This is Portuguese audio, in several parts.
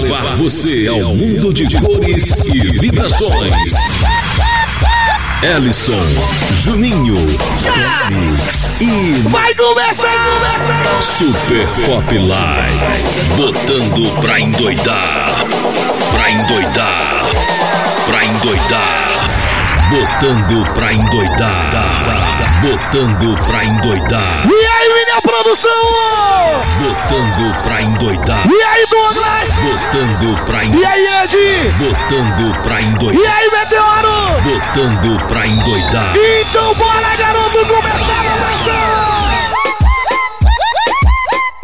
levar você ao mundo de cores e vibrações. Ellison, Juninho, Mix e Vai começar! Super Pop Live. Botando pra endoidar. Pra endoidar. Pra endoidar. Botando pra endoidar. Botando pra endoidar. E aí, minha produção? Botando pra endoidar. E aí, Douglas? Botando pra E endoidar. aí, Ed? Botando pra E endoidar. aí, Meteoro? Botando pra endoidar. Então bora, garoto, começar a pressão!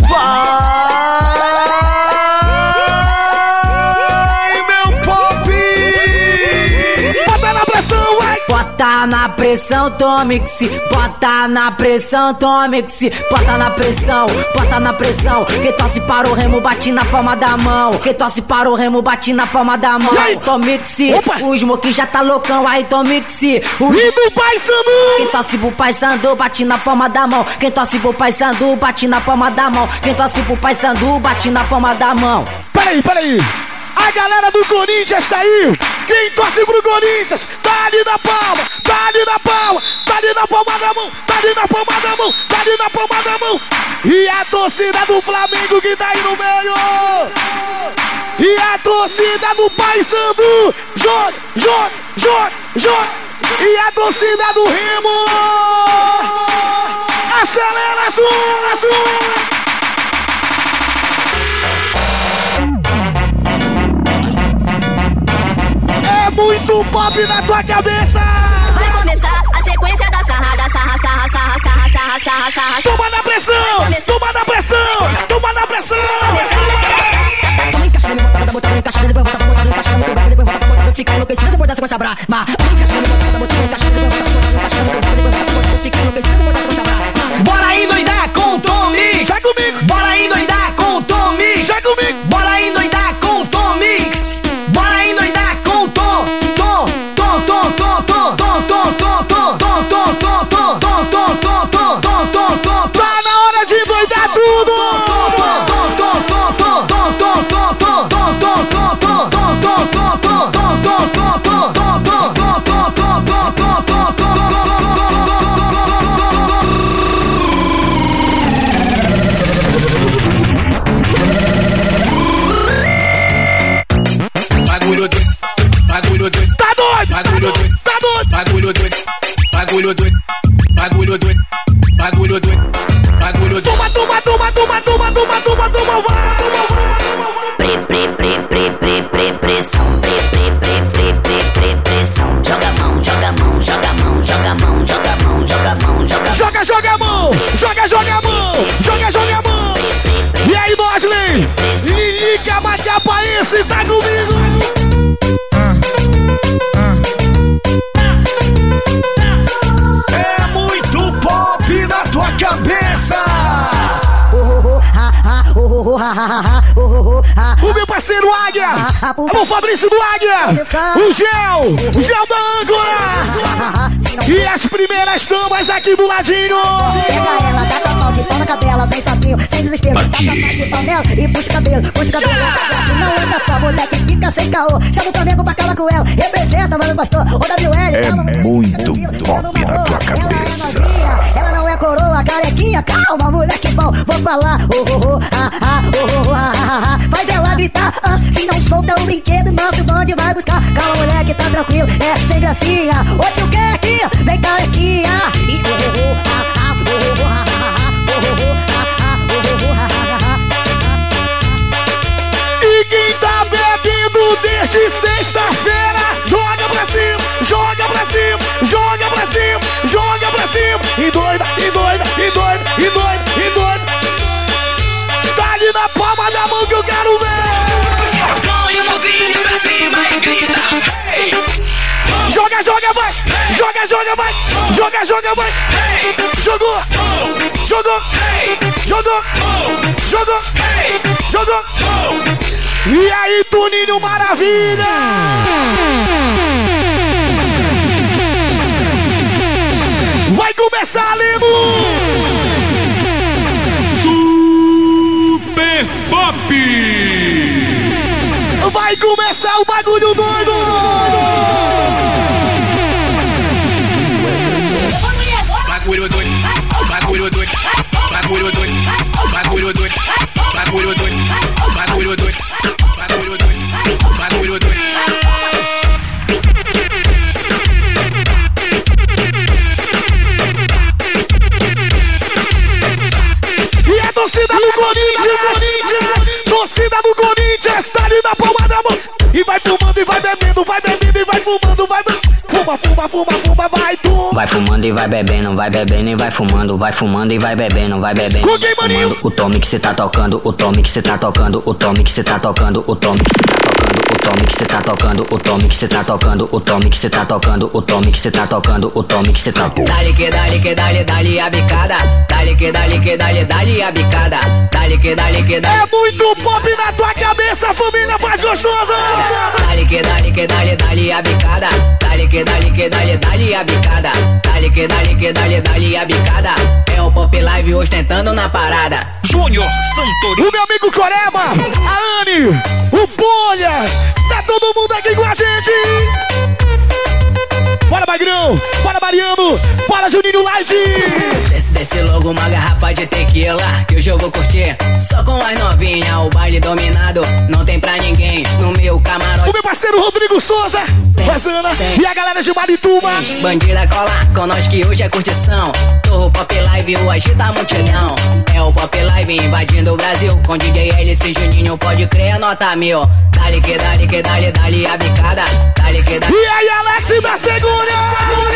Vai, Bota na pressão, Tomix. Bota na pressão, Tomix. Bota na pressão, bota na pressão. Quem tosse para o remo, bate na palma da mão. Quem tosse para o remo, bate na palma da mão. Tomix, o Smoke já tá loucão. Aí, Tomix, o E do Pai Sandu! quem tosse pro pai Sandu, bate na palma da mão. Quem tosse pro pai Sandu, bate na palma da mão. Quem tosse pro pai Sandu, bate na palma da mão. Peraí, peraí! A galera do Corinthians tá aí! Quem torce pro Corinthians, tá ali na palma, tá ali na palma, tá ali na palma da mão, tá ali na palma da mão, tá ali na palma da mão! E a torcida do Flamengo que tá aí no meio! E a torcida do Paysandu! Joga, joga, joga, joga! E a torcida do Remo! Acelera a sua, É muito pop na tua cabeça! Vai começar a sequência da sarrada, sarra, sarra, sarra, sarra, sarra, sarra, sarra. Toma na pressão! Toma na pressão! Toma na pressão! Toma encaixada, me bota, bota, encaixada, depois volta, bota, encaixada, muito bravo, depois volta, bota, fica enlouquecida, depois dessa coisa brava. Toma encaixada, me bota, bota, encaixada, depois volta, bota, encaixada, muito bravo, depois volta, bota, fica enlouquecida, depois dessa coisa brava. Bora aí doidar com o Tom Alô, Fabrício do Águia! O Gel! O Gel da Âncora! E as primeiras damas aqui do ladinho! Pega ela, dá pau de pau na cadela, vem sozinho, sem desespero. Aqui. Dá tua pau de pau nela e puxa o cabelo, puxa o cabelo. Não anda só, moleque, fica sem caô. Chama o Flamengo pra calar com ela, representa, mano, pastor. O WL, É muito tirando na tua é cabeça. novinha, Ela não é coroa, carequinha, calma, moleque bom. Vou falar, oh, oh, oh, ah, ah, oh, oh, ah, gritar, ah, se não solta o brinquedo, nosso bonde vai buscar. Calma, moleque, tá tranquilo, é sem gracinha. Ô, tio, quer aqui? Vem carequinha. E, ah. E quem tá bebendo desde sexta-feira, joga pra cima, joga pra cima, joga pra cima, joga pra cima. E doida, e doida, e doida, e doida, e doida. Tá ali na palma da Joga, joga, vai! Joga, joga, vai! Joga, joga, vai! Jogou! Jogou! Jogou! Jogou! Jogou! E aí, Tuninho Maravilha! Vai começar, Limo! Super Pop! Vai começar o bagulho doido! Bagulho doido, bagulho doido, bagulho doido, bagulho doido, bagulho doido, bagulho doido. E a torcida do Corinthians! Torcida do Corinthians! Tá ali na palma da mão! E vai fumando e vai bebendo, vai bebendo e vai fumando, vai bebendo. Fuma, fuma, fuma, fuma, vai tu! Vai fumando e vai bebendo, vai bebendo e vai fumando, vai fumando e vai bebendo, vai bebendo. Com quem, maninho? fumando. O tome que cê tá tocando, o tome que cê tá tocando, o tome que cê tá tocando, o tome que cê tá tocando, o tome que cê tá tocando, o tome que cê tá tocando, o tome que cê tá tocando, o tome que cê tá tocando, o tome que cê tá tocando. Dale que dale que dale dale a bicada. Dale que dale que dale dale a bicada. Dale que dale que dale. É muito pop na tua cabeça, família mais gostosa! Dale que dale que dale dale a bicada. Dale que dale que dale dale a bicada. Dale que dale que dale dale a bicada. É o Pop Live ostentando na parada. Júnior Santorini. O meu amigo Corema, a Anne, o Bolha, tá todo mundo aqui com a gente! Bora, Magrão! Bora, Mariano! Bora, Juninho Light! Desce, desce logo uma garrafa de tequila Que hoje eu vou curtir Só com as novinhas O baile dominado Não tem pra ninguém No meu O camarote meu parceiro Rodrigo Souza, Rosana e a galera de Marituba! Bandida cola com nós que hoje é curtição Torro Pop Live, o agita a multidão É o Pop Live invadindo o Brasil Com DJ LC Juninho, pode crer, nota mil Dale que dale que dale, dale a bicada Dale que dale E aí, Alex da Segura!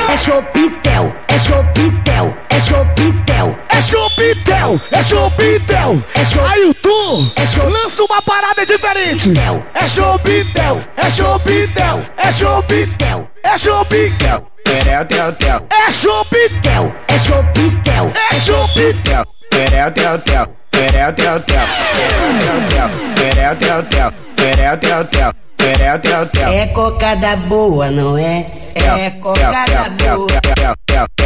É Chopitel, é Chopitel, é Chopitel. É Chopitel, é Chopitel, É Chopitel. Aí o Tu É Chopitel. lança uma parada diferente. É Chopitel, é Chopitel, é Chopitel, é Chopitel, Terel, tel, tel, é Chopitel, É Chopitel, é Chopitel. terel, tel, tel, terel, tel, tel, terel, tel, tel, terel, tel, tel, terel, tel, tel. É cocada boa, não é? É cocada boa. É cocada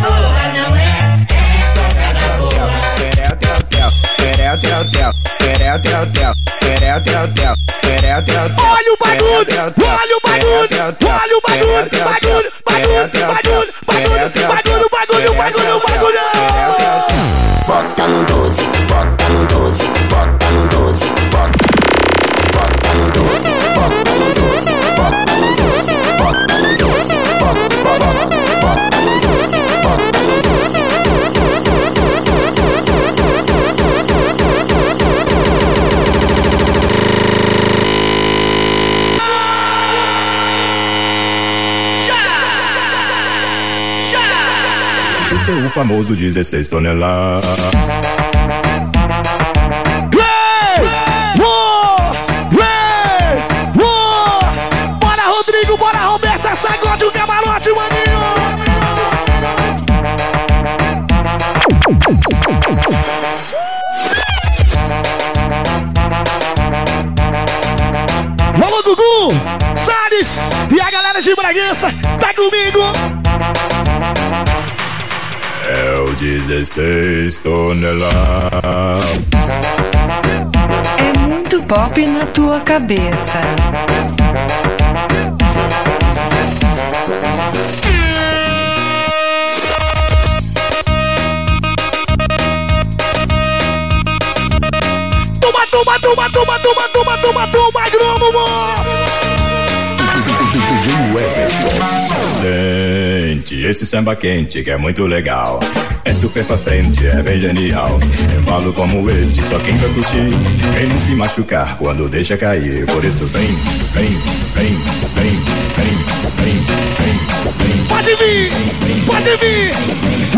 boa, não é? É cocada boa. Terel, tel, tel. Terel, tel, tel. Terel, tel, tel. Terel, tel, tel. Terel, tel, tel. Olha o barulho! Olha o barulho! Olha o barulho! Barulho, barulho, barulho, barulho, barulho, barulho, barulho, barulho! Bota no 12, bota no 12, bota no 12, bota. Esse é o famoso 16 toneladas. Comigo? É o 16 toneladas. É muito pop na tua cabeça. Toma, toma, toma, toma, toma, toma, toma, toma, agrônomo! Sente esse samba quente que é muito legal. É super pra frente, é bem genial. Embalo como este, só quem vai curtir. Quem não se machucar quando deixa cair. Por isso vem, vem, vem, vem, Pode vir, pode vir!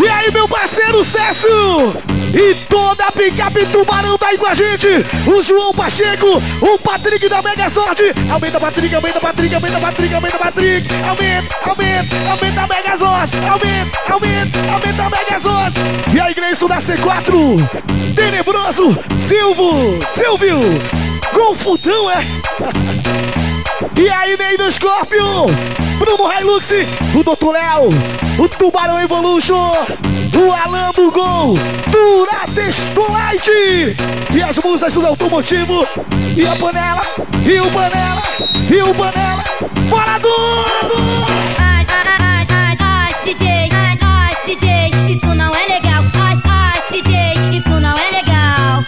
E aí, meu parceiro Cécio? E toda a picape tubarão tá aí com a gente! O João Pacheco, o Patrick da Mega Sorte! Aumenta, Patrick, aumenta, Patrick, aumenta, Patrick, aumenta, Patrick! Aumenta, aumenta, aumenta a Mega Sorte! Aumenta, aumenta, aumenta a Mega Sorte! E aí, Gleison da C4, Tenebroso, Silvio, Silvio, Golfudão, é? E aí, Ney do Scorpion, Bruno Hilux, o Dr. Léo, o Tubarão Evolution, o Alan do Gol, Duratexto Light e as musas do automotivo e a panela, e o panela, e o panela, fora do... Ai, ai, ai, ai, ai, DJ, ai, ai, DJ, isso não é legal. Ai, ai, DJ, isso não é legal.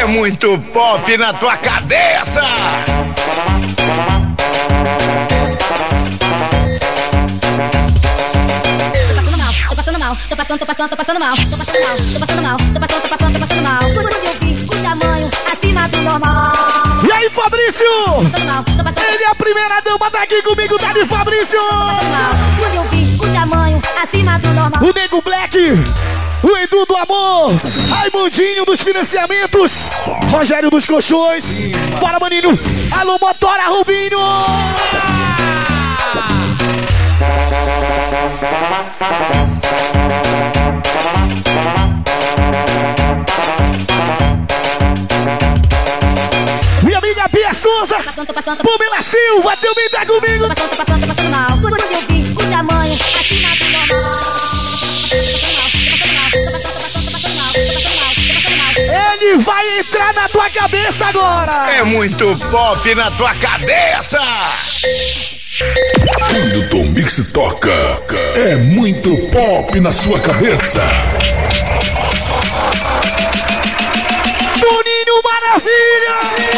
É muito pop na tua cabeça! Mal, tô passando, tô passando, tô passando mal. Tô passando mal, tô passando mal, tô passando, tô passando, tô passando mal. Quando eu vi o tamanho acima do normal. E aí, Fabrício? Tô passando mal, tô passando Ele é a primeira dama, tá aqui comigo, tá de Fabrício! mal. Quando eu vi o tamanho acima do normal. O Nego Black, o Edu do Amor, Raimundinho dos Financiamentos, Rogério dos Colchões, bora maninho, alô Motora Rubinho! Minha amiga Bia Souza, passando, Silva, deu me dá comigo. Passando, passando, passando mal. Quando eu vi o tamanho, assim nada normal. Ele vai entrar na tua cabeça agora. É muito pop na tua cabeça. Quando o Tom Mix toca, é muito pop na sua cabeça. Toninho Maravilha!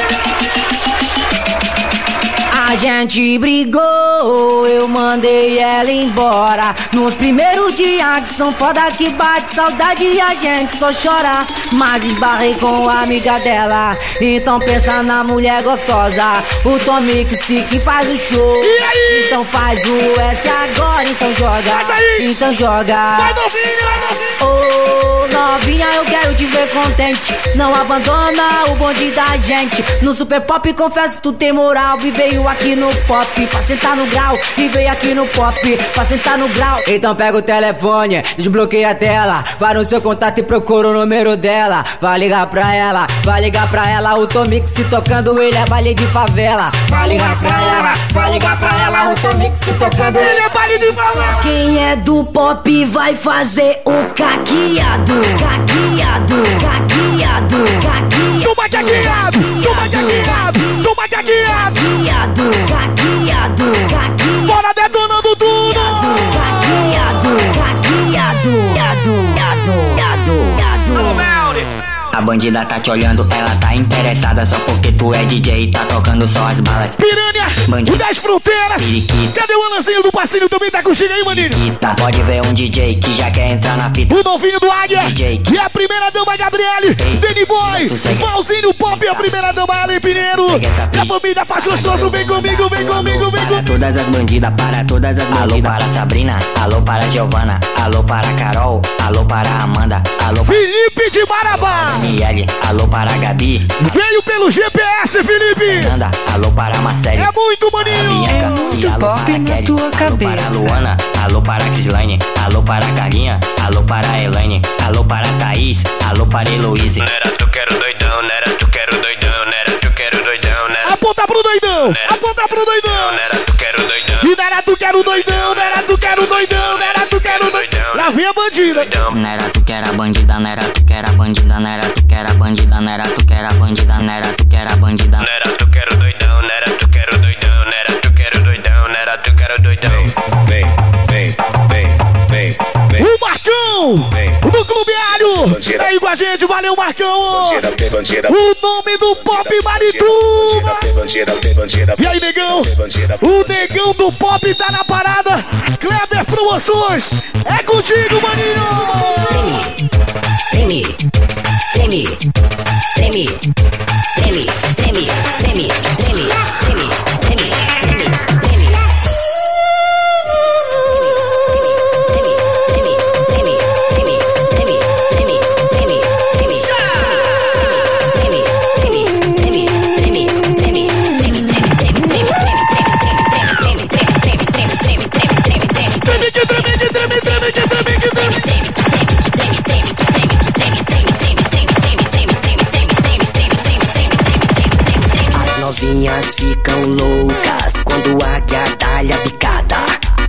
A gente brigou, eu mandei ela embora. Nos primeiros dias que são foda que bate saudade e a gente só chora. Mas esbarrei com a amiga dela. Então pensa na mulher gostosa. O Tomix que faz o show. Então faz o S agora, então joga. Então joga. Vai novinho, vai novinho! Ô, novinha, eu quero te ver contente. Não abandona o bonde da gente. No Super Pop, confesso, tu tem moral. E veio aqui no pop pra sentar no grau. E veio aqui no pop pra sentar no grau. Então pega o telefone, desbloqueia a tela. Vai no seu contato e procura o número dela. Vai ligar pra ela, vai ligar pra ela. O Tomix se tocando, ele é baile de favela. Vai ligar pra ela, vai ligar pra ela. O Tomix se tocando, Ele é baile de favela! quem é do pop vai fazer o caqueado, cagueado, cagueado, cagueado. Toma cagueado, é toma cagueado, é toma cagueado, é cagueado, cagueado. Bora dedo no bandida tá te olhando, ela tá interessada só porque tu é DJ e tá tocando só as balas. Piranha! Bandido. O das fronteiras! Periquita. Cadê o Alanzinho do passinho também tá contigo aí, maninho? Eita, pode ver um DJ que já quer entrar na fita. O novinho do Águia DJ. e a primeira dama Gabriele, Danny Boy. Malzinho Pop e a primeira dama Ellen Pinheiro. A família faz gostoso, vem comigo, vem comigo, vem Para comigo. todas as bandidas, para todas as bandidas. Alô para Sabrina, alô para Giovana, alô para Carol, alô para Amanda, alô para Felipe de Marabá, Daniele, alô para Gabi, veio pelo GPS, Felipe. Fernanda, alô para Marcele. É muito maninho. Bianca, É muito alô pop para na Kelly, tua alô para cabeça. Luana, alô para Crislaine, alô para Carlinha, alô para Elaine, alô para Thaís, alô para Heloíse. Nera, tu quero doidão, nera, tu quero doidão, nera, tu quero doidão, nera, Aponta pro doidão, aponta pro doidão. nera, tu quero doidão, era tu que era o doidão, não era tu que era o doidão, não era tu que era o doidão. Lá vem a bandida. Não era tu que era bandida, não era tu que era bandida, não era tu que era bandida, não era tu que era bandida, não era tu que era bandida. Não era tu gente, valeu Marcão! Bandida, bandida, o nome do Pop Marituba! E aí, negão? O negão do Pop tá na parada! Kleber Promoções, é contigo, maninho! Treme, treme, treme, treme, treme, treme, treme, treme. Novinhas ficam loucas quando a águia dá-lhe a picada.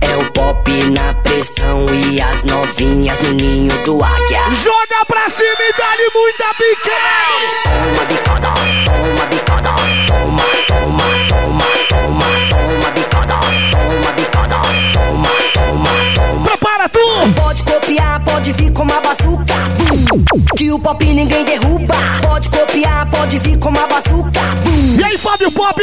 É o pop na pressão. e as novinhas no ninho do águia. Joga pra cima e dá-lhe muita biqueira. Toma bicada, toma bicada, toma, toma, toma, toma, toma bicada, toma bicada, toma, toma, toma. Prepara tu! Pode copiar, pode vir com uma bazuca. Que o pop ninguém derruba. Pode copiar, pode vir com uma bazuca. Fábio Pop,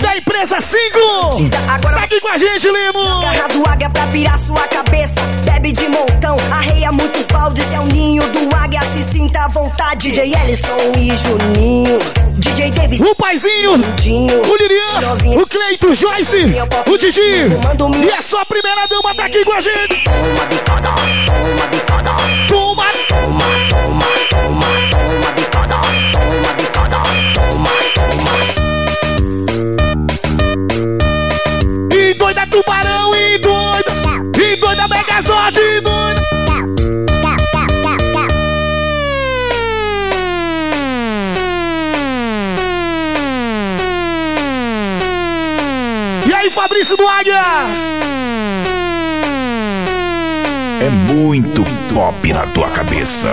da empresa 5. Tá aqui com a gente, Limo. Garra do águia pra virar sua cabeça. Bebe de montão, arreia muitos baldes. É o ninho do águia, se sinta à vontade. DJ Ellison e Juninho. DJ Davis. O paizinho, o Lirian, o Cleito, Joyce, o Didi. E a sua primeira dama tá aqui com a gente. Toma bicada, toma bicada. Fabrício do Águia? É muito pop na tua cabeça.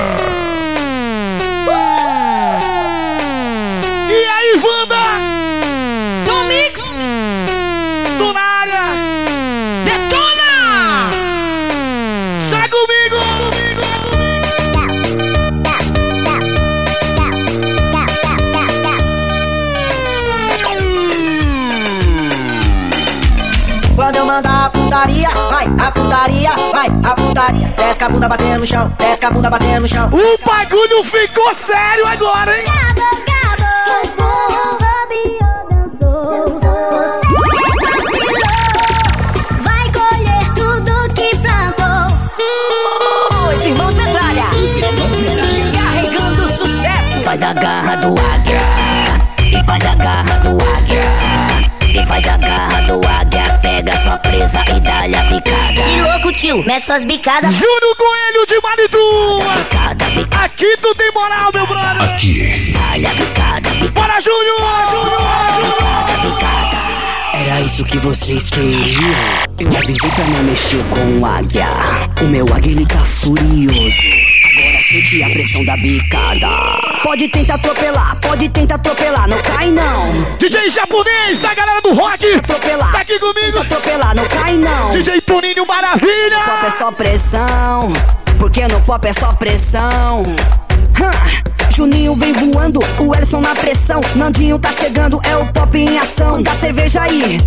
E aí, Wanda? Putaria, vai, a putaria, vai, a putaria. Desce a bunda batendo no chão, desce a bunda batendo no chão. O bagulho ficou sério agora, hein? Vai colher tudo que plantou. Os irmãos Metralha. Os irmãos Metralha. Carregando sucesso. Faz a garra do águia. E faz a garra do águia. E faz a garra do águia. Pega sua presa e dá-lhe a picada. Que louco, tio. Mete suas bicadas. Júnior Coelho de Marituba! Aqui tu tem moral, meu brother! Aqui. Dá-lhe a picada, picada. Bora, Júnior! Júnior! Era isso que vocês queriam? Eu avisei pra não mexer com o águia. O meu águia ele tá furioso. Agora sente a pressão da bicada. Pode tentar atropelar, pode tentar atropelar, não cai não. DJ japonês da galera do rock! Atropelar. Tá aqui comigo! Atropelar, não cai não. DJ Toninho Pop é Maravilha! só pressão, porque no pop é só pressão. Juninho vem voando, o Ellison na pressão. Nandinho tá chegando, é o pop em ação. Da cerveja aí,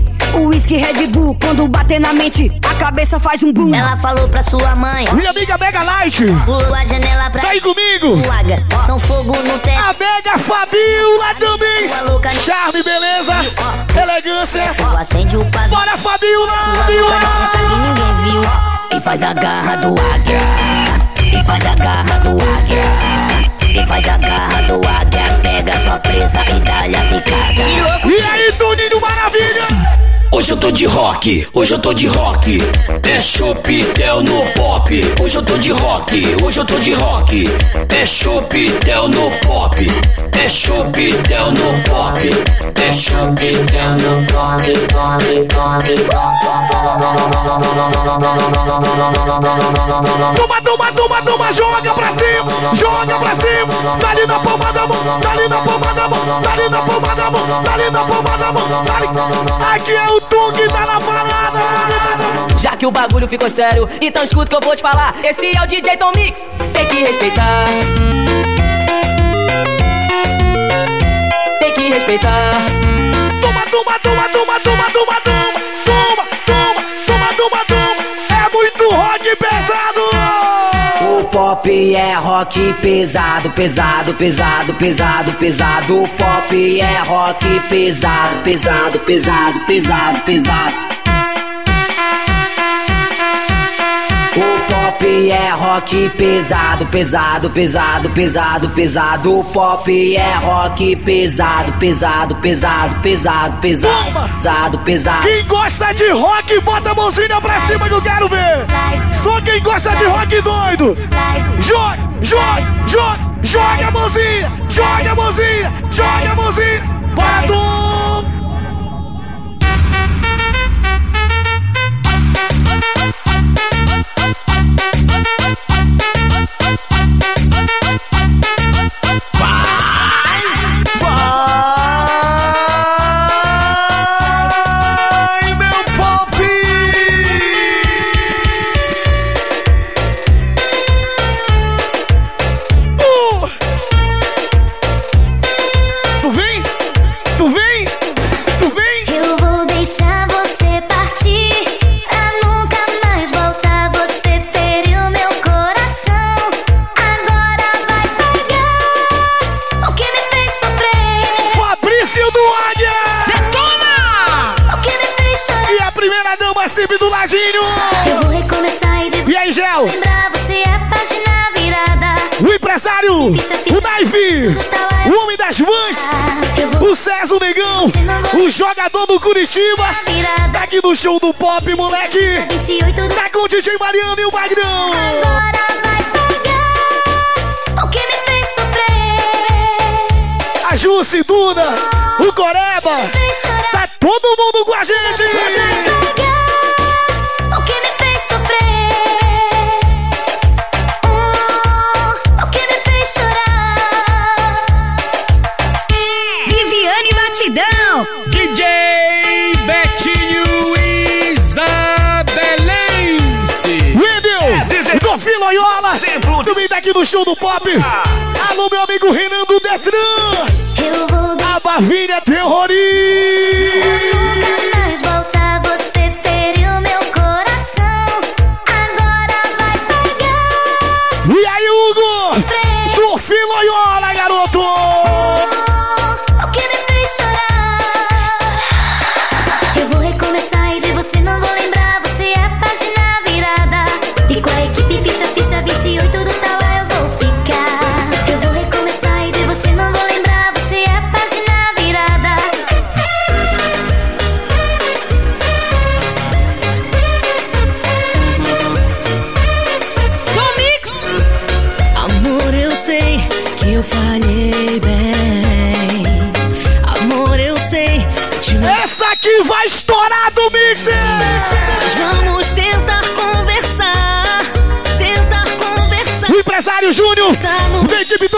whisky Red Bull. Quando bater na mente, a cabeça faz um boom. Ela falou pra sua mãe. Minha amiga Mega Light! Pulou a janela pra Tá aí comigo! Então fogo no teto. A Mega Fabiola também! Louca Charme, beleza! Elegância! Acende o pavio. Bora, Fabiola! Sua louca não que ninguém viu. E faz a garra do águia. E faz a garra do águia. E faz a garra do águia. Pega sua presa e dá-lhe a picada. E aí, Toninho Maravilha! Hoje eu tô de rock, hoje eu tô de rock. É chupitel no pop. Hoje eu tô de rock, hoje eu tô de rock. É chupitel no pop. É chupitel no pop. É chupitel no pop, pop, pop, Toma, toma, toma, toma, joga pra cima, joga pra cima, tá ali na palma da mão, tá ali na palma da mão, tá ali na palma da mão, tá ali na palma da mão, tá. Aqui é o Tung tá na parada. Já que o bagulho ficou sério, então escuta o que eu vou te falar. Esse é o DJ Tom Mix, tem que respeitar. Tem que respeitar. Toma, toma, toma, toma, toma, toma, toma, toma, toma, toma, toma, toma. É muito rock pesado. É rock pesado, pesado, pesado, pesado, pesado. O pop é rock pesado, pesado, pesado, pesado, pesado. Pop é rock pesado, pesado, pesado, pesado, pesado. O pop é rock pesado, pesado, pesado, pesado, pesado, pesado, pesado. Quem gosta de rock, bota a mãozinha pra cima que eu quero ver. Só quem gosta de rock doido. Joga, joga, joga, joga a mãozinha, joga a mãozinha, joga a mãozinha. Bora,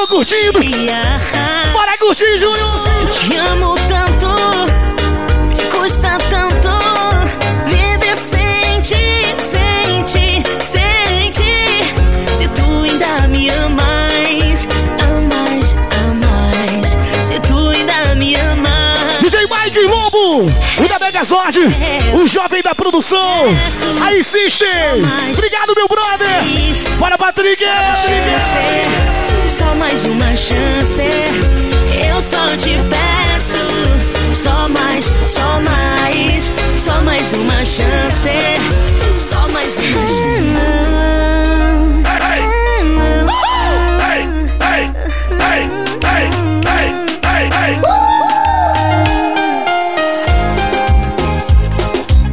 Tô Curtindo. Bora curtir, Júnior. Eu te amo tanto, me custa tanto viver sem ti, sem ti, sem ti. Se tu ainda me amas, amas, amas. Se tu ainda me amas. DJ Mike Lobo, o da Megazord, o jovem da produção. Aí, System. Obrigado, meu brother. Bora, Patrick. Só mais uma chance, eu só te peço. Só mais, só mais, só mais uma chance. Só mais uma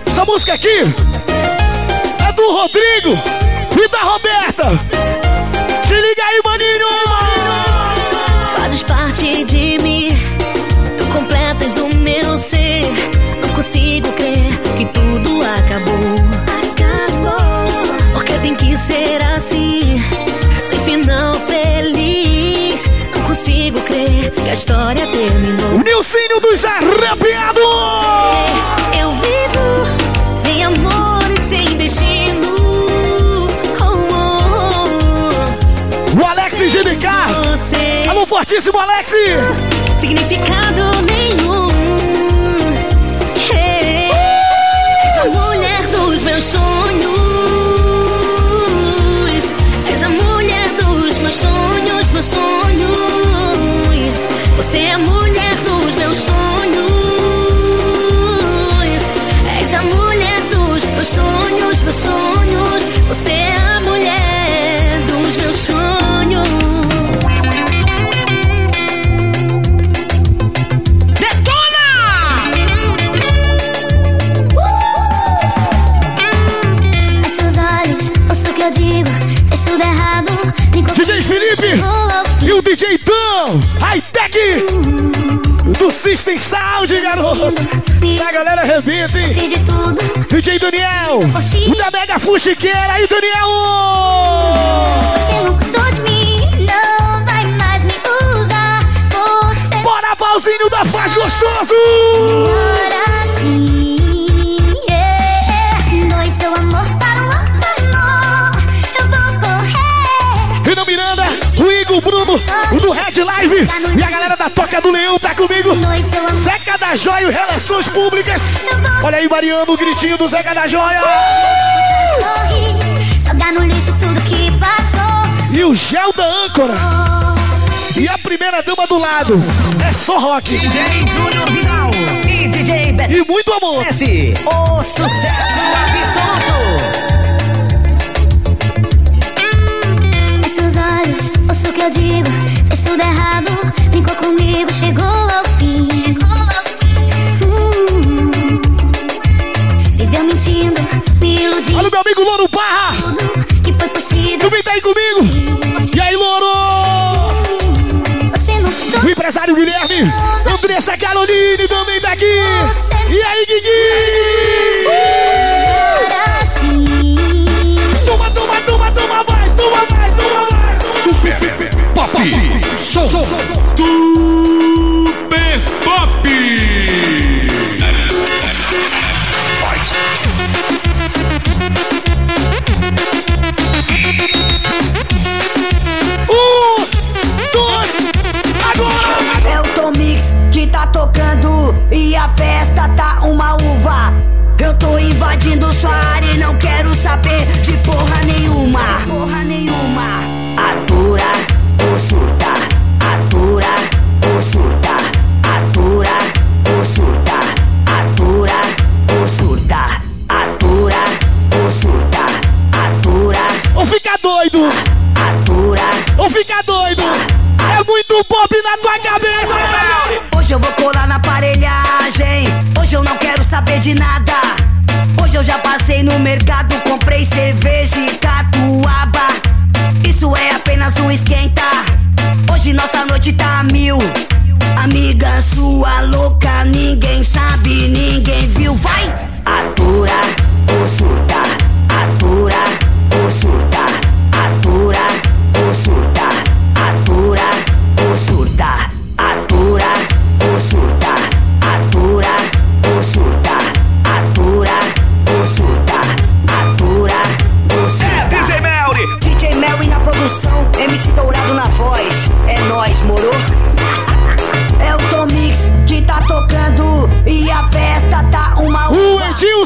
Essa música aqui é do Rodrigo terminou. Nilcinho dos Arrepiados. Eu vivo sem amor e sem destino. Oh, oh, O Alex GDK. Alô, fortíssimo Alex. significado nenhum. Hey, És a mulher dos meus sonhos. És a mulher dos meus sonhos, meus sonhos. Você é a high-tech do System Sound, garoto. A galera arrebenta, hein? DJ Daniel, o da Mega Fuxiqueira. Aí, Daniel! Você não cuidou de mim, não vai mais me usar. Você Bora, Valzinho da Faz Gostoso! Do Red Live e a galera da Toca do Leão tá comigo. Zeca da Joia e Relações Públicas. Olha aí, Mariano, o gritinho do Zeca da Joia. E o gel da âncora. E a primeira dama do lado é só rock. DJ Júnior Vidal e DJ Beto. E muito amor. Esse, o sucesso absoluto. Os olhos, que eu digo. Fez tudo errado, brincou comigo, chegou ao fim. Hum. Viveu mentindo, me iludindo. Olha o meu amigo Louro Barra. Que foi possível. Tu vem tá aí comigo? E aí, Louro? Não O empresário Guilherme. Andressa Caroline também tá aqui. E aí, Guigui? Pop. Som. Super de nada.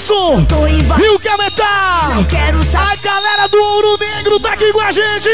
Edilson! E o Cametá! A galera do Ouro Negro tá aqui com a gente!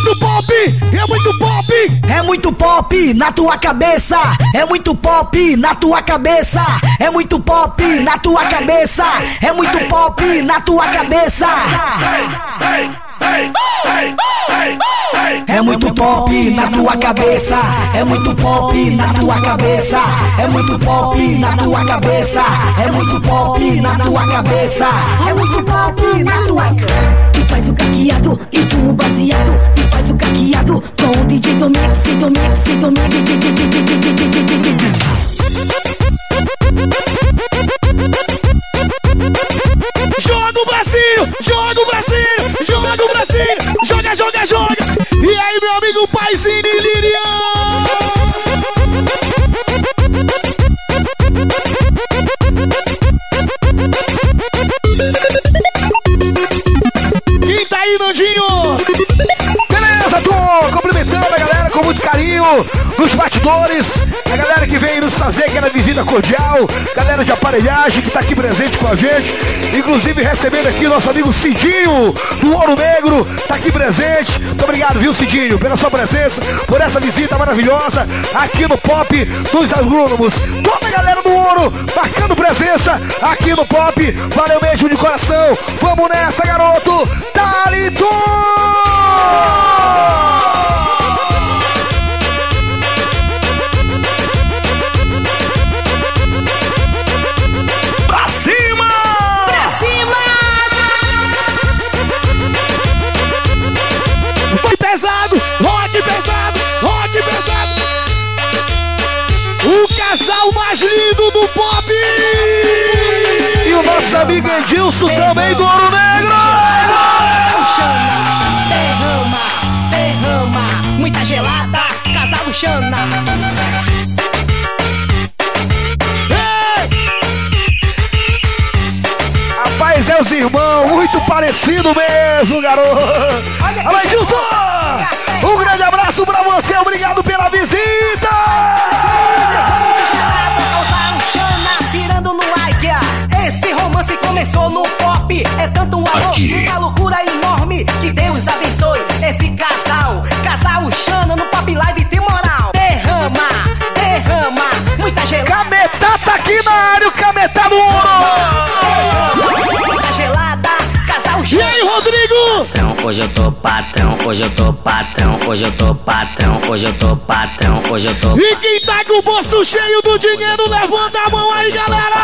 Muito pop! É muito pop! É muito pop na tua cabeça, é muito pop na tua cabeça, é muito pop na tua cabeça, é muito pop na tua cabeça. É muito pop na tua cabeça, é muito pop na tua cabeça, é muito pop na tua cabeça, é muito pop na tua cabeça, é muito pop na tua E faz o caqueado e fumo baseado, e faz o caqueado com o DJ Domex, Domex, Domex. Joga o Brasil! Joga o Brasil! Joga o Brasil! Joga, joga, joga! E aí, meu amigo Paizinho e carinho nos bastidores. A galera que veio nos fazer aquela visita cordial. Galera de aparelhagem que tá aqui presente com a gente. Inclusive recebendo aqui nosso amigo Cidinho do Ouro Negro. Tá aqui presente. Muito obrigado, viu, Cidinho, pela sua presença, por essa visita maravilhosa aqui no Pop dos Agrônomos. Toda a galera do Ouro marcando presença aqui no Pop. Valeu mesmo de coração. Vamos nessa, garoto. Talito! Pra do Pop! E o nosso amigo Edilson também do Ouro Negro! Derrama, derrama, muita gelada, casa luxana. Rapaz, é os irmãos, muito parecido mesmo, garoto! Alô, Edilson! Um grande abraço pra você, obrigado pela visita! Aqui. uma loucura enorme. Que Deus abençoe esse casal. Casal Xana no Pop Live tem moral. Derrama, derrama, muita gelada. Cametá tá aqui na área, o Cametá no ouro! Hoje eu tô patrão, hoje eu tô patrão, hoje eu tô patrão, hoje eu tô patrão, hoje eu tô E quem tá com o bolso cheio do dinheiro, levanta a mão aí, galera!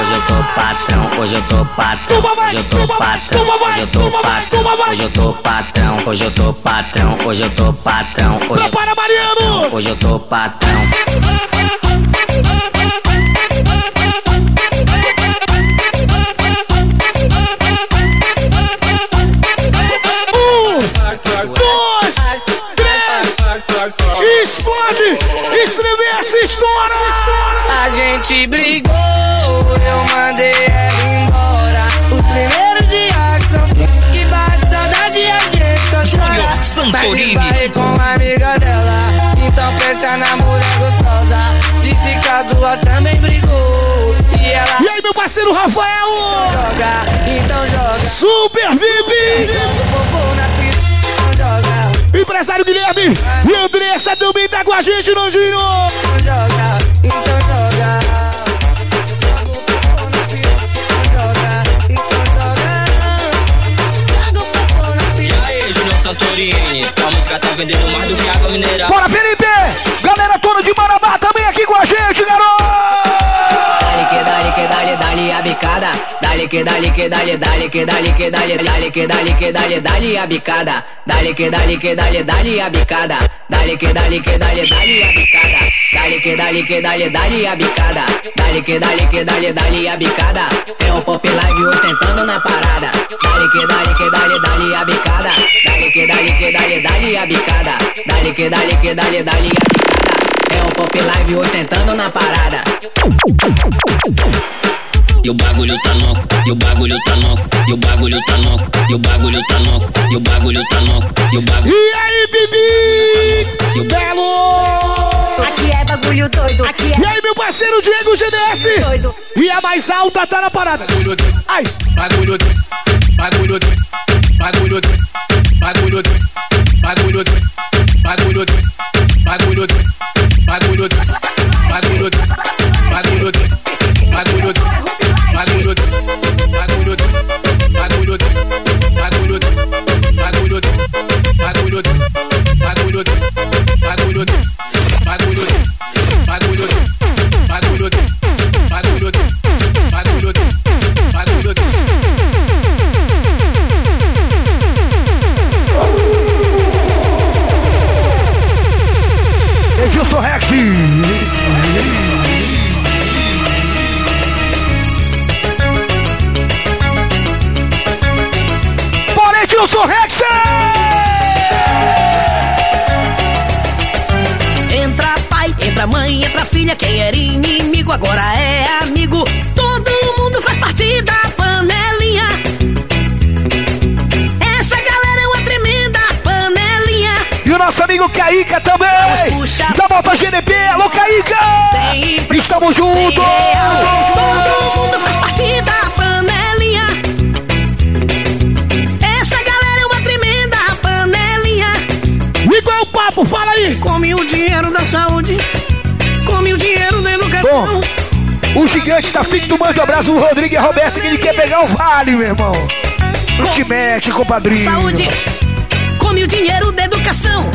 Hoje eu tô patrão, hoje eu tô patrão, hoje eu tô patrão, hoje eu tô patrão, hoje eu tô patrão, hoje eu tô patrão, hoje eu tô patrão, hoje eu Prepara, Mariano! hoje eu tô patrão. Explode! Estremece, estoura! A gente brigou, eu mandei ela embora. O primeiro dia que são que bate saudade a gente só chora. Santorini. Mas esbarrei com a amiga dela, então pensa na mulher gostosa. Disse que a tua também brigou. E ela E aí, meu parceiro Rafael! joga, então joga. Super VIP! Empresário Guilherme e Andressa também tá com a gente, Nandinho! Então joga, então joga. Joga Santorini, a música tá vendendo mais do que água mineral. Bora, Felipe! Galera toda de Marabá também aqui com a gente, bicada. Dale que dale que dale dale que dale que dale dale que dale que dale dale a bicada. Dale que dale que dale dale a bicada. Dale que dale que dale dale a bicada. Dale que dale que dale dale a bicada. Dale que dale que dale dale a bicada. É o pop live ostentando na parada. Dale que dale que dale dale a bicada. Dale que dale que dale dale a bicada. Dale que dale que dale dale a bicada. É o pop live ostentando na parada. E o bagulho tá louco, e o bagulho tá louco, e o bagulho tá louco, e o bagulho tá louco, e o bagulho tá louco, e o bagulho. E aí, Bibi! Belo! Aqui é bagulho doido. Aqui E aí, meu parceiro Diego GDS! doido. E a mais alta tá na parada! Bagulho doido, Ai! bagulho doido, bagulho doido, bagulho doido, bagulho doido, bagulho doido, mete, compadrinho. Saúde, come o dinheiro da educação.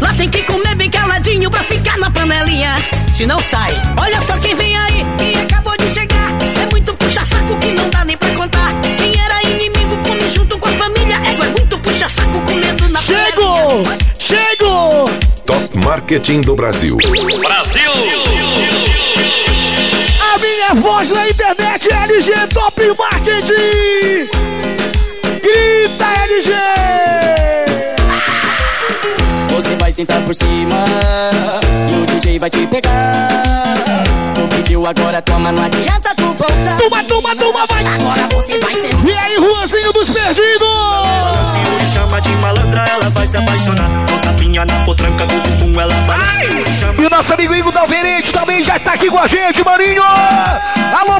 Lá tem que comer bem caladinho pra ficar na panelinha. Se não sai, olha só quem vem aí. Quem acabou de chegar. É muito puxa-saco que não dá nem pra contar. Quem era inimigo come junto com a família. É, é muito puxa-saco comendo na Chegou! Chegou! Top Marketing do Brasil. Brasil! A minha voz na internet é LG Top Marketing! Grita LG! Você vai sentar por cima e o DJ vai te pegar. Tu pediu agora toma, não adianta tu voltar. Toma, toma, toma, vai. Agora você vai ser. E aí, Ruanzinho dos Perdidos? Se o chama de malandra, ela vai se apaixonar. Com tapinha na potranca do bumbum, ela balança. E o nosso amigo Igor Dalverente também já tá aqui com a gente, Maninho! Alô,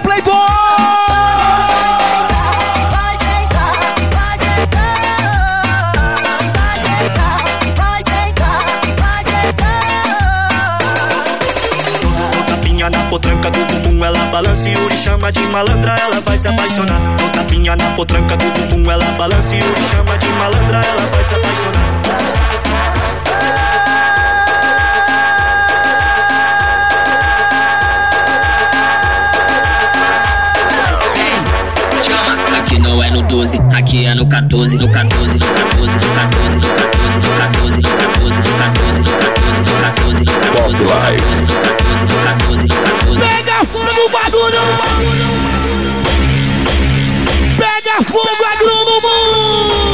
balança. E o chama de malandra, ela vai se apaixonar. Com tapinha na potranca do bumbum, ela balança. E o chama de malandra, ela vai se apaixonar. Aqui não é no 12, aqui é no 14, no 14, no 14, no 14, no 14, no 14, no 14, no 14, no 14, no 14, no 14, no 14, no 14, no 14, no 14, no 14. Pega fogo o bagulho! Pega fogo! Bora,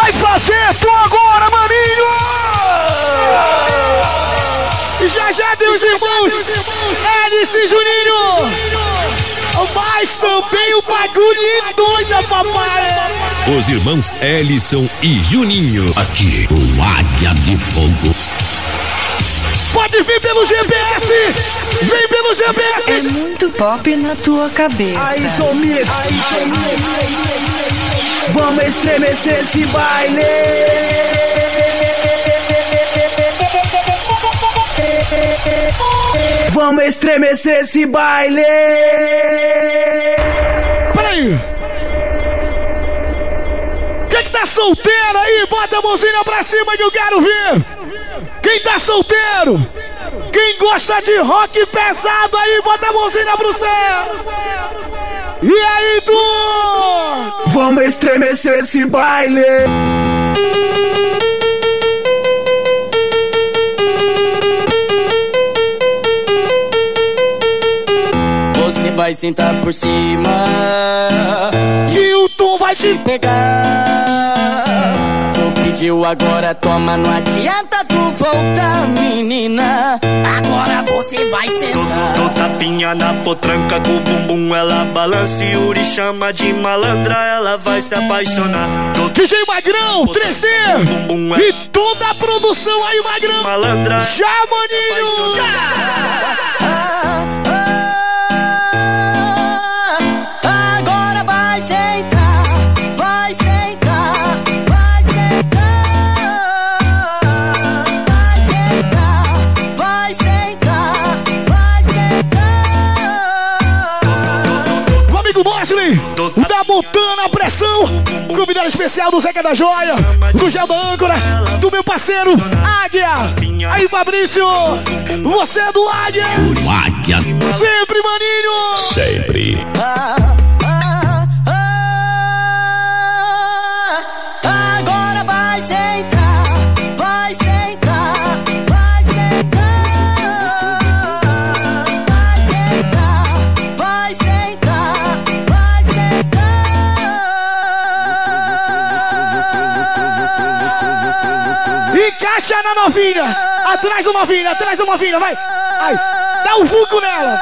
vai fazer tu agora, Maninho? Já já tem os irmãos Hélice e Juninho! Mas também o bagulho é doida, papai! Os irmãos Ellison e Juninho. Aqui, o Águia de Fogo. Pode vir pelo GPS! Vem pelo GPS! É muito pop na tua cabeça. Aí, Tomix. Vamos estremecer esse baile. Vamos estremecer esse baile. Peraí! Quem que tá solteiro aí, bota a mãozinha pra cima que eu quero ver! Quem tá solteiro? Quem gosta de rock pesado aí, bota a mãozinha pro céu! E aí, tu? Vamos estremecer esse baile. Você vai sentar por cima E o Tom vai te pegar. Tu pediu agora, toma, não adianta tu voltar, menina. Agora você vai sentar. Dou tapinha na potranca com o bumbum, ela balança. E o chama de malandra, ela vai se apaixonar. Dou DJ Magrão, 3D! E toda a produção aí, Magrão! Malandra! Já, maninho! Agora convidado especial do Zeca da Joia, do Gel da Âncora, do meu parceiro Águia. Aí, Fabrício, você é do Águia. O Águia. Sempre, maninho. Sempre. Agora vai sentar, na novinha! Atrás da novinha, atrás da novinha, vai! Ai, dá um vulco nela!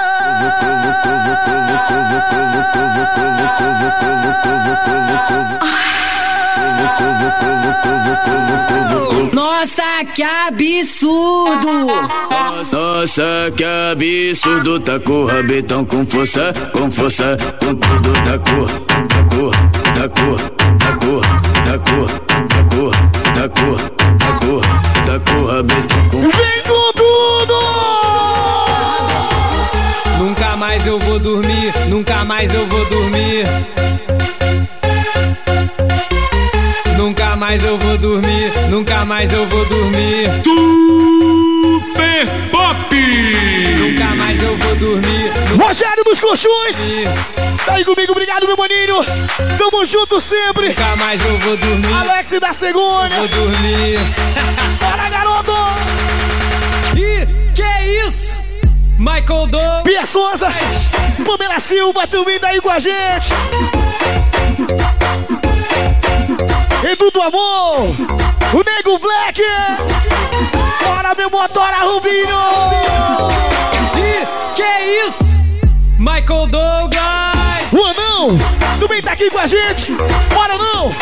Nossa, que absurdo! Nossa, que absurdo! Tá com o rabetão com força, com força, com tudo. Tá cor, tá cor, tá cor, tá cor, tá cor, tá cor, tá cor. Tá tá com o com Vem com tudo! Nunca mais eu vou dormir, nunca mais eu vou dormir. Nunca mais mais eu vou dormir, nunca mais eu vou dormir. Super Pop! Nunca mais eu vou dormir. Rogério dos Colchões! Tá aí comigo, obrigado, meu maninho! Tamo junto sempre! Nunca mais eu vou dormir. Alex da Segunda! Vou dormir. Bora, garoto! Ih, que é isso? Michael Douglas. Pia Souza! Pamela Silva também tá aí com a gente! Edu do Amor! O Nego Black! Bora, meu motora Rubinho! Ih, que é isso? Michael Douglas. O Anão também tá aqui com a gente! Bora, não!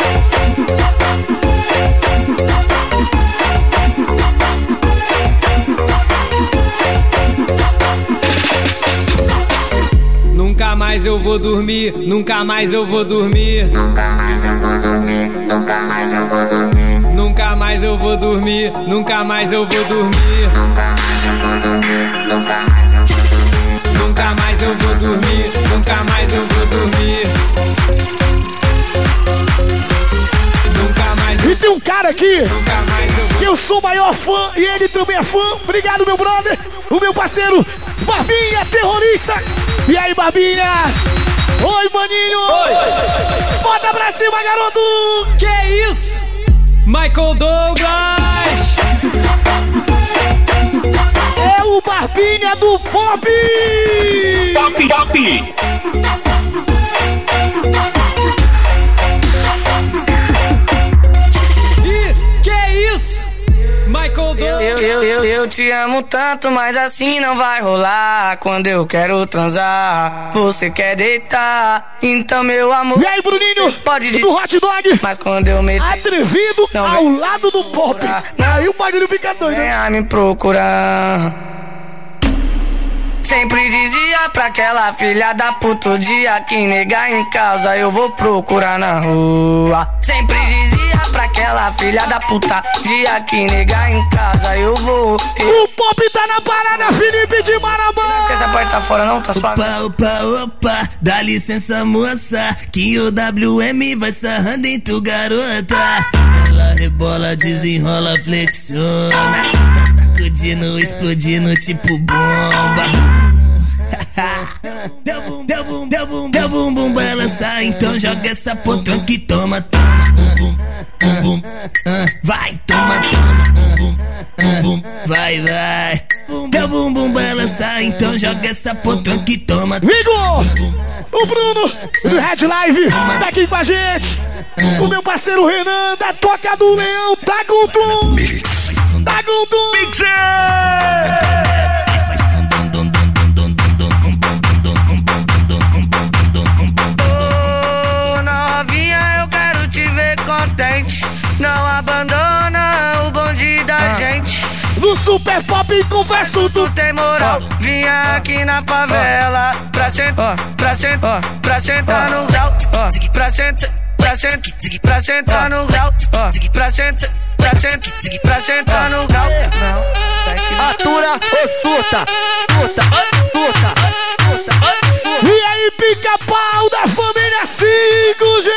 Mais eu vou dormir, nunca mais eu vou dormir. Nunca mais eu vou dormir, nunca mais eu vou dormir. Nunca mais eu vou dormir, nunca mais eu vou dormir. Nunca mais eu vou dormir, nunca mais eu vou dormir. Nunca mais eu vou dormir, nunca mais eu vou dormir. Nunca mais E tem um cara aqui nunca mais eu vou que eu sou o maior fã e ele também é fã. Obrigado, meu brother, o meu parceiro, Barbinha Terrorista. E aí, Barbinha? Oi, maninho! Oi! Bota pra cima, garoto! Que isso? Michael Douglas. É o Barbinha do Pop! Pop, pop! Eu, eu, eu, eu te amo tanto, mas assim não vai rolar. Quando eu quero transar, você quer deitar. Então, meu amor. E aí, Bruninho? Pode dizer. Do Hot Dog! Mas quando eu meter. Atrevido Não, ao lado do Pop! Não. Aí o bagulho fica doido! Venha me procurar. Sempre dizia pra aquela filha da puta dia que negar em casa eu vou procurar na rua. Sempre dizia pra aquela filha da puta dia que negar em casa eu vou. Eu... O Pop tá na parada, Felipe de Marabá! Esquece a porta fora não, tá suave. Opa, opa, opa, dá licença moça, que o WM vai sarrando em tu garota. Ela rebola, desenrola, flexiona, tá sacudindo, explodindo tipo bomba. Deu bum, deu bum, deu bum, deu bum, bum, balançar, então joga essa potranca que toma, toma, bum, bum, bum, bum, vai, toma, toma, bum, bum, bum, bum, vai, vai. Deu bum, bum, balançar, então joga essa potranca que toma, Amigo! O Bruno do Red Live tá aqui com a gente! O meu parceiro Renan da Toca do Leão tá com tudo! Tá com tudo! Ô, novinha, eu quero te ver contente. Não abandona o bonde da gente. No Super Pop confesso Tu tudo! tem moral, vinha aqui na favela pra sentar, pra sentar, pra sentar no grau, pra sentar, pra sentar, pra sentar no grau, pra sentar, pra sentar, pra sentar no grau. Atura ou surta? Surta, surta. E aí, pica-pau da família 5G!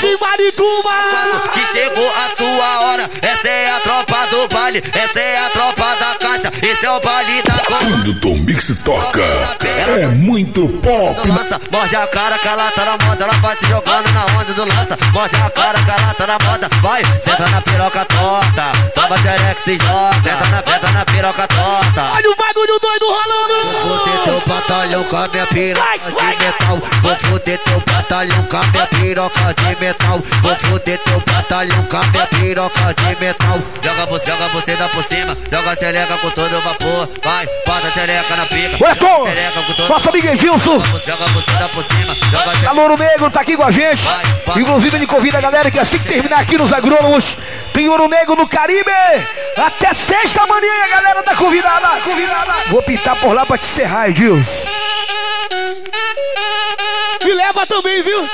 De Marituba! Que chegou a sua hora, essa é a tropa do baile, essa é a tropa da caixa, esse é o baile da Quando o Tom Mix toca, é muito pop. lança, morde a cara que ela tá na moda, ela vai se jogando na onda do lança, morde a cara que ela tá na moda, vai, senta na piroca torta, toma xereca se joga, senta na, senta na piroca torta. Olha o bagulho doido rolando! Vou foder teu batalhão com a minha piroca de metal. Vou foder teu batalhão com a minha piroca de metal. Vou foder teu batalhão com a minha piroca de metal. Joga você, joga você dá por cima. Joga a xereca com todo o vapor. Vai, bota xereca na pica. Ué, com nosso amigo Edilson. Calouro Negro, tá aqui com a gente. Inclusive, ele convida a galera que assim que terminar aqui nos agrônomos, tem Ouro Negro no Caribe. Até sexta manhã, a galera tá convidada. convidada. Vou pintar por lá pra te encerrar, Edilson. Me leva também, viu?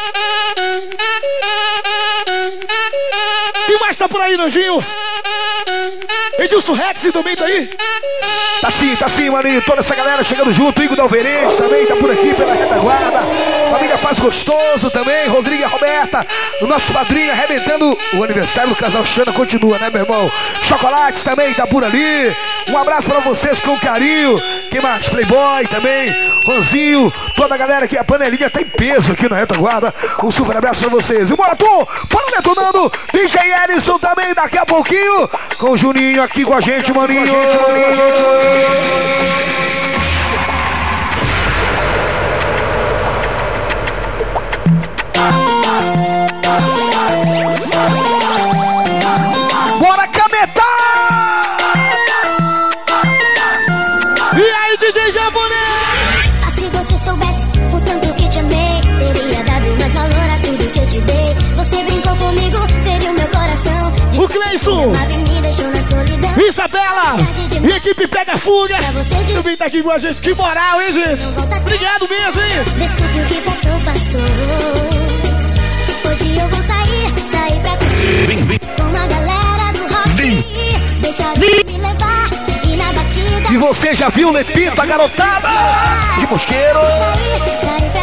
Quem mais tá por aí, Nanjinho? Edilson Rex também tá aí? Tá sim, tá sim, maninho. Toda essa galera chegando junto. Igor Dalverente também tá por aqui pela retaguarda. Família Faz Gostoso também. Rodrigo e Roberta. O nosso padrinho arrebentando o aniversário do casal Xana. Continua, né, meu irmão? Chocolates também tá por ali. Um abraço pra vocês com carinho. Quem mais? Playboy também. Ronzinho. Toda a galera aqui. A panelinha tá em peso aqui na retaguarda. Um super abraço pra vocês. E bora, tu! Bora detonando. DJ Ellison também daqui a pouquinho. Com o Juninho aqui com a gente, maninho. Com a gente, maninho. Isabela! E equipe Pega Fuga! Também tá aqui com a gente. Que moral, hein, gente? Obrigado mesmo, hein? Desculpe o que passou, passou. Hoje eu vou sair, sair pra curtir. Com a galera do rock. Deixa me levar. E na batida. E você já viu o Lepito, a garotada de mosqueiro? Sair, sair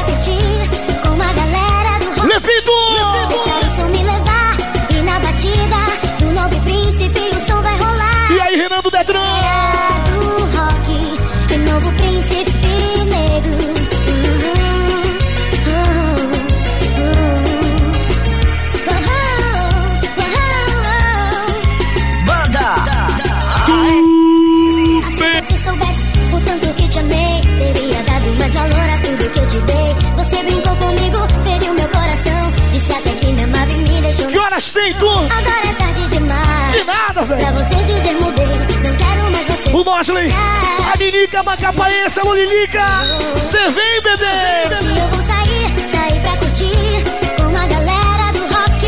do Detran? É do rock. E novo príncipe negro. Banda Se soubesse o tanto que te amei, teria dado mais valor a tudo que eu te dei. Você brincou comigo, feriu meu coração. Disse até que me amava e me deixou. Que horas tem, tu? Agora é tarde demais. De nada, velho. Pra você dizer quero você. Mosley, a Lilica, Macapaense, alô Lilica! Cê vem, bebê! Hoje eu vou sair, sair pra curtir com a galera do rock.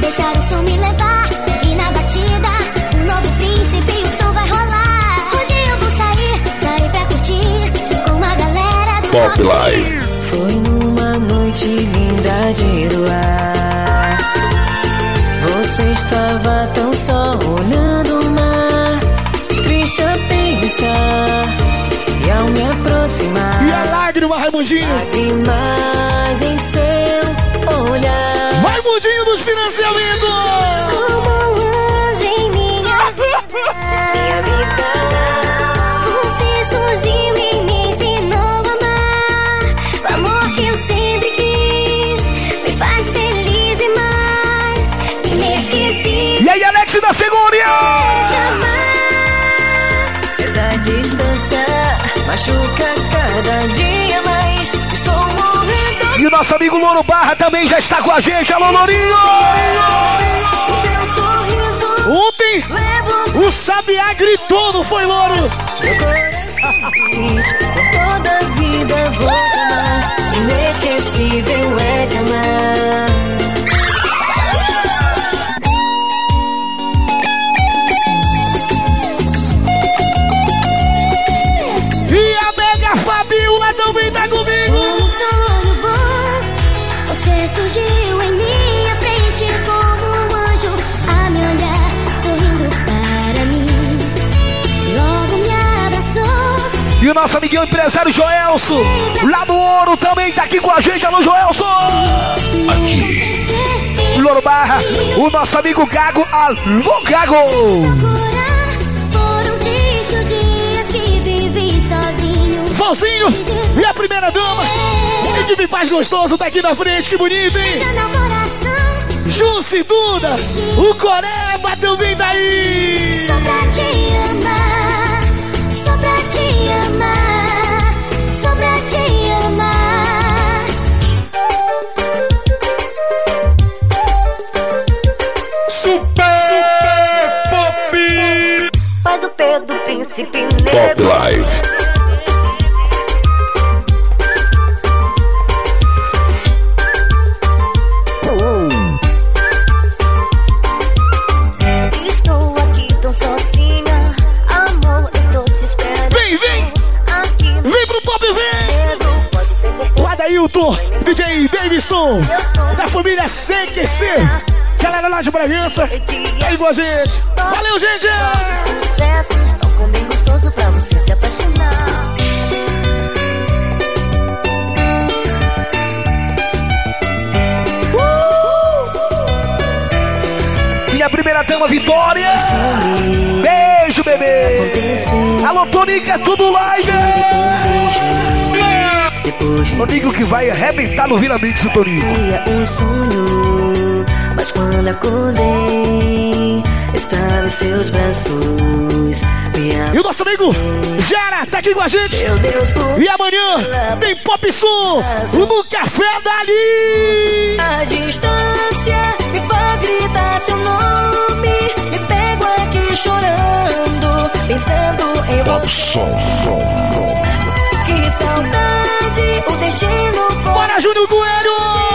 Deixar o som me levar e na batida o novo príncipe o som vai rolar. Hoje eu vou sair, sair pra curtir com a galera do Pop rock. Live. Foi numa noite linda de luar. Você estava tão só olhando E a lágrima, Raimundinho! lágrimas em seu olhar. Raimundinho dos financiamentos! O nosso amigo Louro Barra também já está com a gente. Alô, Lourinho! Ontem, o Sabiá gritou, não foi, Louro? Meu coração diz, por toda vida vou E o nosso amiguinho empresário Joelso, lá do Ouro, também tá aqui com a gente. Alô, Joelso! Aqui. Louro Barra, o nosso amigo Gago. Alô, Gago! Valzinho e a primeira dama! Equipe Paz Gostoso tá aqui na frente, que bonito, hein? Jussi Duda, o Coreba também tá aí! só pra te amar, Pop! Faz o pé do príncipe Pop Live. Estou aqui tão sozinha, amor, eu tô te esperando. Vem, vem! Aqui Vem pro Pop, vem! O Adailton, DJ Davidson, da família CQC, Galera lá de Bragança, aí com a gente. Valeu, gente! Uh! Minha primeira dama, Vitória. Beijo, bebê. Alô, Tonica, é tudo live. Tonico que vai arrebentar no Vila Mix, o Tonico quando acordei, estava em seus braços. E o nosso amigo Jara tá aqui com a gente. E amanhã tem Pop Sul no Café Dali. A distância me faz gritar seu nome. Me pego aqui chorando, pensando em você. Que saudade, o destino foi. Bora, Júnior Coelho!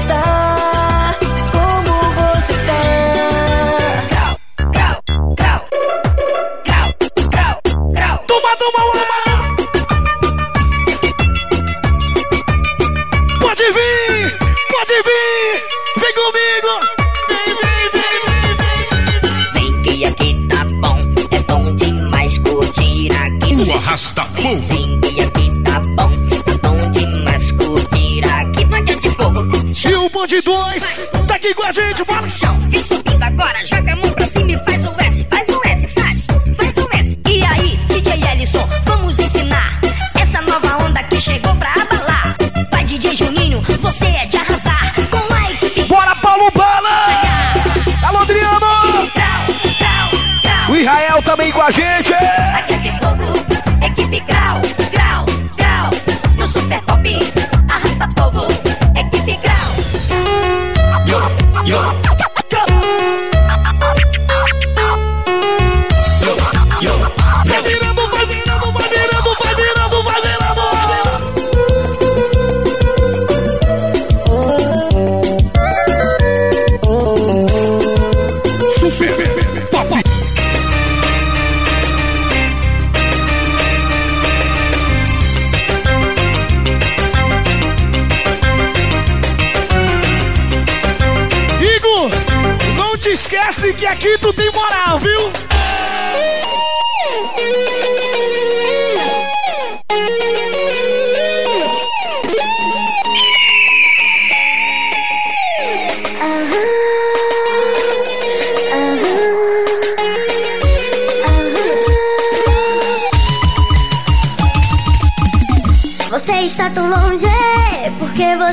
Está? Como você está? Toma, toma, toma! Pode fogo, E o Bonde 2 tá aqui com a gente, bora! chão. Vem subindo agora, joga a mão pra cima e faz o S, faz o S, faz, faz o S. E aí, DJ Ellison, vamos ensinar essa nova onda que chegou pra abalar. Vai DJ Juninho, você é de arrasar com a equipe. Bora, Paulo Bala! Alô, Adriano! O Israel também com a gente!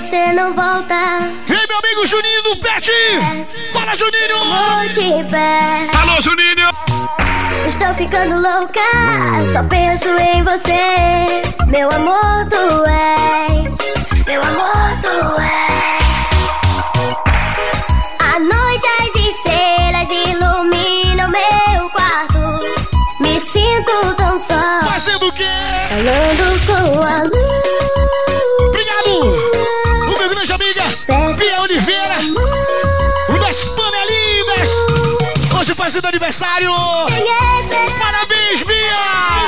Você não volta? Vem, meu amigo Juninho do Pet! Fala, Juninho! Vou te pé. Alô, Juninho! Estou ficando louca, só penso em você. Meu amor, tu és. Meu amor, tu és. À noite as estrelas iluminam meu quarto. Me sinto tão só. Fazendo o quê? Falando com a luz. Fazendo aniversário! Parabéns, Bia!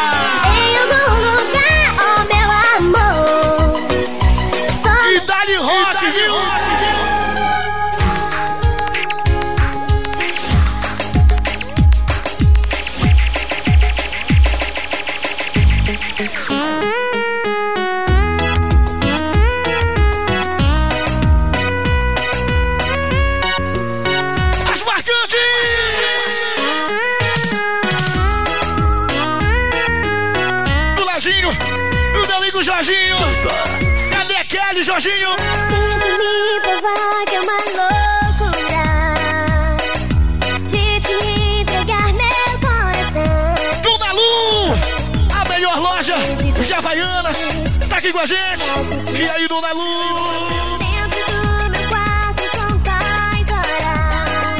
Aqui com a gente. E aí, Dona Lu?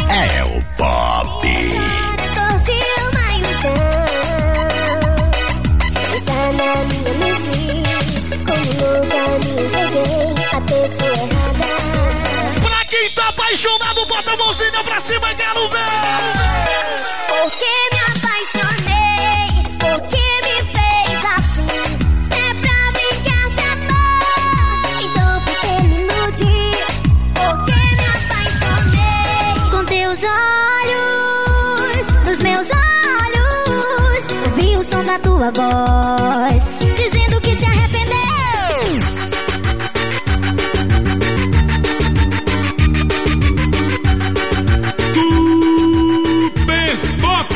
É o Pop. Pra quem tá apaixonado, bota a mãozinha pra cima quero ver! sua voz, dizendo que se arrependeu. Tuber Pop!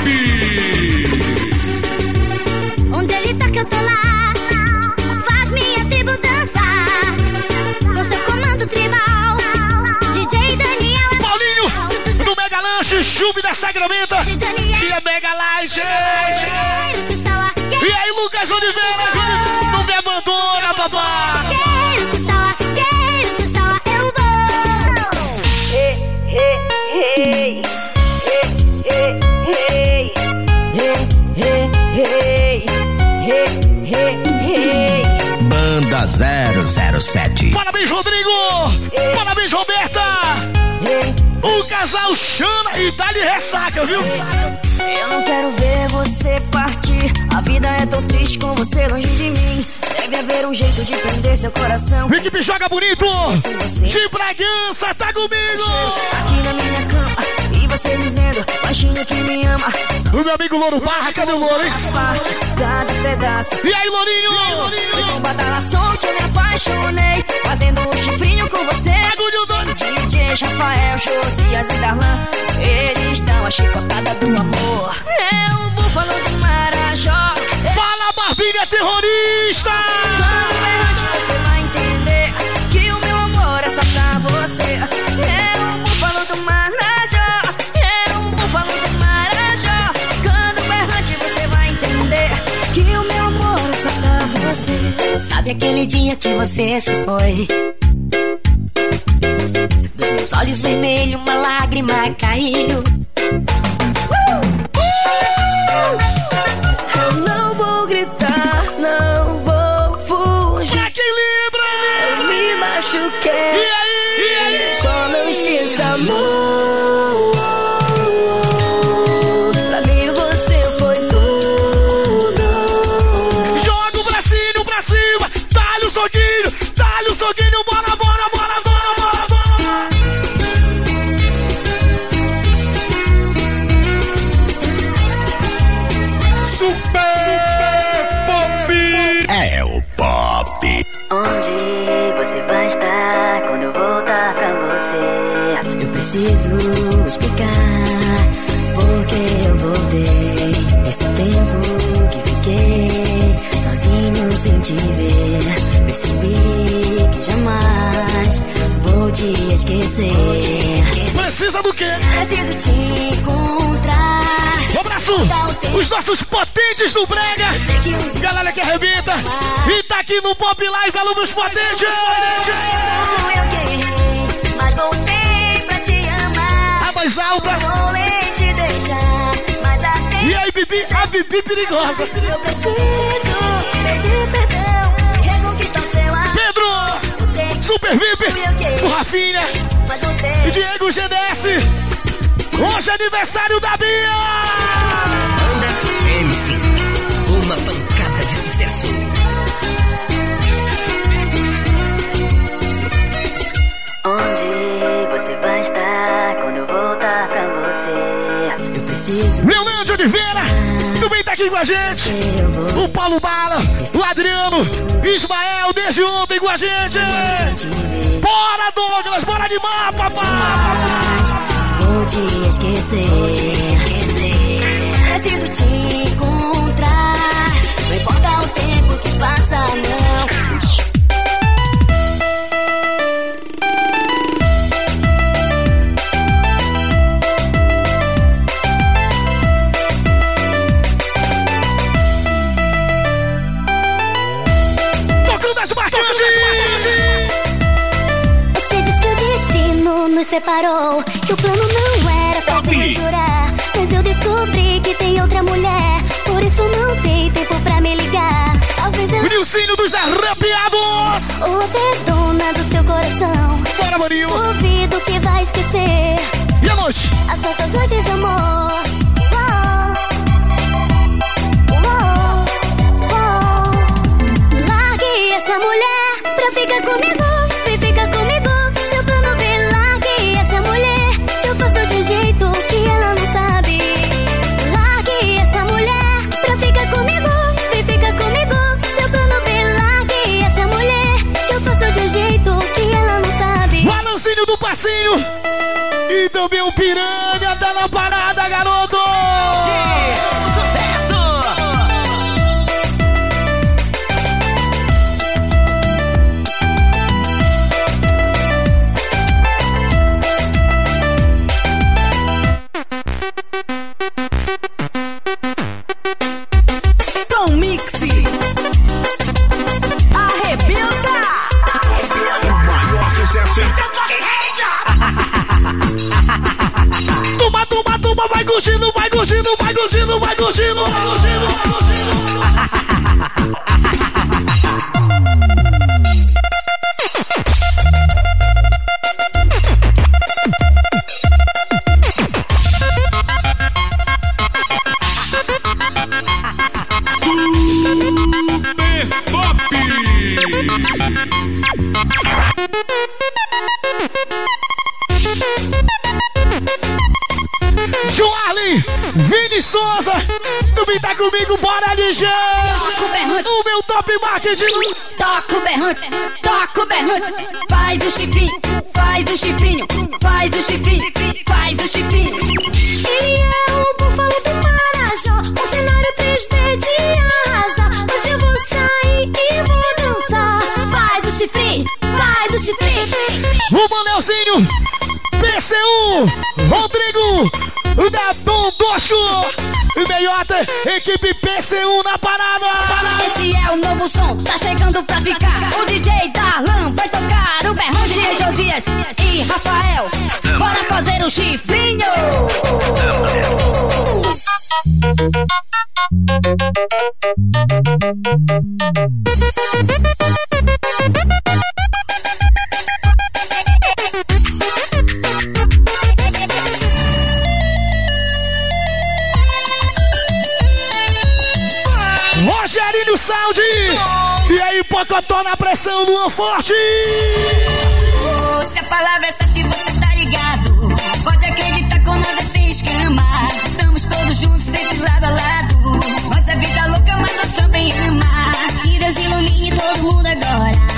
Onde ele tá que eu tô lá? Faz minha tribo dançar. Com seu comando tribal, DJ Daniel. Paulinho, do Mega Lanche, Chube da Sagramenta. E a Mega Laje. Lucas Oliveira. Não me abandona, papai. Quero que soa, quero que soa, eu vou. Hey, hey, hey. Hey, hey, hey. Hey, hey, hey, hey, hey. Banda 007. Parabéns, Rodrigo. Parabéns, Roberta. O casal Xana e Dali Ressaca, viu? Eu não quero ver você partir. A vida é tão triste com você longe de mim. Deve haver um jeito de prender seu coração. Equipe joga bonito. De Bragança, tá comigo. Aqui na minha cama. E você dizendo, baixinho que me ama. O meu amigo Louro Barra, cadê o Louro, hein? Parte, cada pedaço. E aí, Lourinho? E com badalação que eu me apaixonei. Fazendo um chifrinho com você. Bagulho doido. DJ Rafael, Josias e Darlan. Eles dão a chicotada do amor. É Fala, Barbinha terrorista! Quando errante você vai entender que o meu amor é só pra você. É o búfalo do Marajó. É o búfalo do Marajó. Quando errante você vai entender que o meu amor é só pra você. Sabe aquele dia que você se foi? Dos meus olhos vermelhos, uma lágrima caiu. Do quê? Preciso te encontrar. Um abraço! Os nossos potentes do Brega! Galera que arrebenta! E tá aqui no Pop Live, alunos potentes! Eu errei, mas voltei pra te amar. A mais alta! Deixar, E aí, Bibi? A Bibi perigosa! eu preciso pedir perdão, reconquistar o seu amor. Super VIP! O Rafinha! Mas voltei. E Diego GDS! Hoje é aniversário da Bia! MC. Uma pancada de sucesso. Onde você vai estar quando eu preciso. Leonardo Oliveira! Também tá aqui com a gente! O Paulo Bala! O Adriano! Ismael, desde ontem com a gente! Bora, Douglas! Bora animar, papai! Vou te esquecer. Preciso te encontrar. Não importa o tempo que passa, não. Separou. Que o plano não era fazer jurar. Mas eu descobri que tem outra mulher. Por isso não tem tempo pra me ligar. Talvez eu. O Nilcinho dos Arrepiados! Ou até dona do seu coração. Bora, Maninho! Duvido que vai esquecer. E a noite? As nossas noites de amor. Largue essa mulher pra ficar comigo. Do curtindo, vai curtindo, vai curtindo, vai curtindo, vai curtindo, vai curtindo. Top marketing! Toca o berrante, toca o berrante. Faz o chifrinho, faz o chifrinho, faz o chifrinho, faz o chifrinho. Ele é o búfalo Rodrigo, da Dom Bosco, e Meiota, equipe PCU na parada! Esse é o novo som, tá chegando pra ficar. O DJ Darlan vai tocar o berrão DJ Josias e Rafael. Bora fazer o chifrinho! Sound! E aí, Pocotó na pressão, Luan Forte! Oh, se a palavra é certa você tá ligado Pode acreditar com nós é sem escama Estamos todos juntos, sempre lado a lado Nós é vida louca, mas nós também ama Que Deus ilumine todo mundo agora.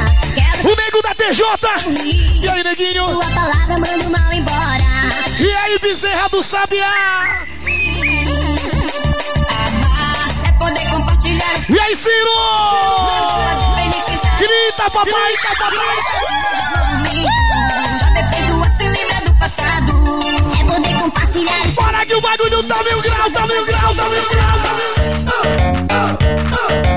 O nego da TJ! E aí, neguinho? tua palavra, manda o mal embora. E aí, Bezerra do Sabiá! E aí, Ciro! Grita, papai! Grita, papai! Compartilhar esse Bora que o bagulho tá mil grau, tá mil grau, tá mil grau, tá mil Tecnomachine